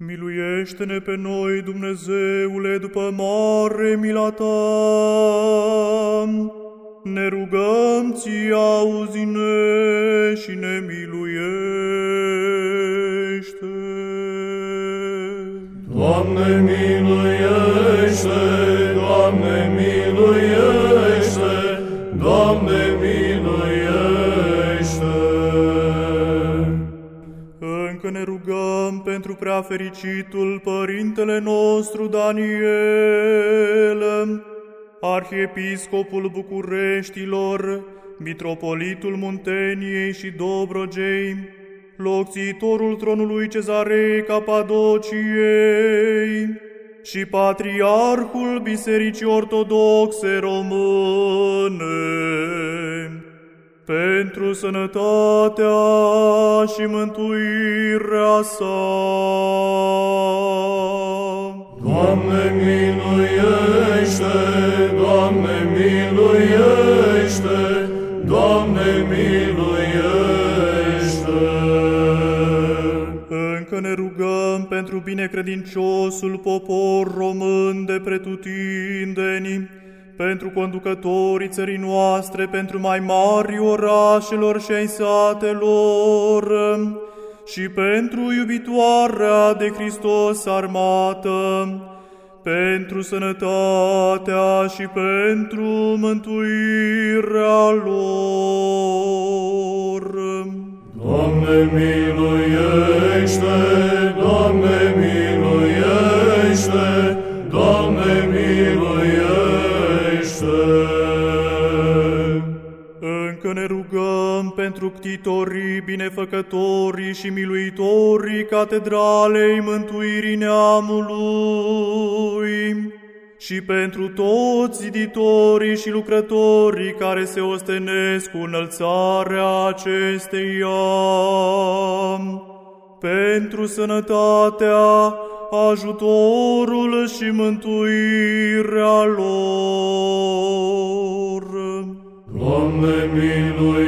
Miluiește-ne pe noi, Dumnezeule, după mare mila ta. Ne rugăm ție, auzi-ne și ne miluiește. Doamne, miluiește! Rugăm pentru prea fericitul Părintele nostru Daniel, Arhiepiscopul Bucureștilor, Mitropolitul Munteniei și Dobrogei, locțitorul tronului Cezarei Capadociei și Patriarhul Bisericii Ortodoxe Române, pentru sănătatea și mântuirea sa. Doamne, miluiește! Doamne, miluiește! Doamne, miluiește! Încă ne rugăm pentru binecredinciosul popor român de pretutindeni, pentru conducătorii țării noastre, pentru mai mari orașelor și ai satelor, și pentru iubitoarea de Hristos armată, pentru sănătatea și pentru mântuirea lor. Doamne, miluiește! Rugăm pentru ctitorii, binefăcătorii și miluitorii catedralei mântuirii neamului și pentru toți ziditorii și lucrătorii care se ostenesc cu înălțarea acesteia, pentru sănătatea, ajutorul și mântuirea lor. Doamne, miluiește!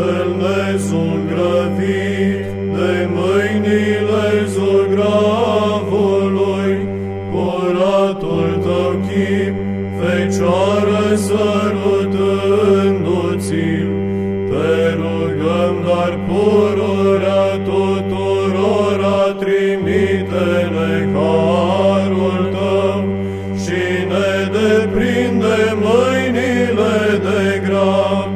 lemne sunt grăbit de mâinile zugravului, curatul tău chip, fecioară sărutându-ți, te rugăm, dar pururea tuturora trimite-ne tău și ne deprinde mâinile de grav.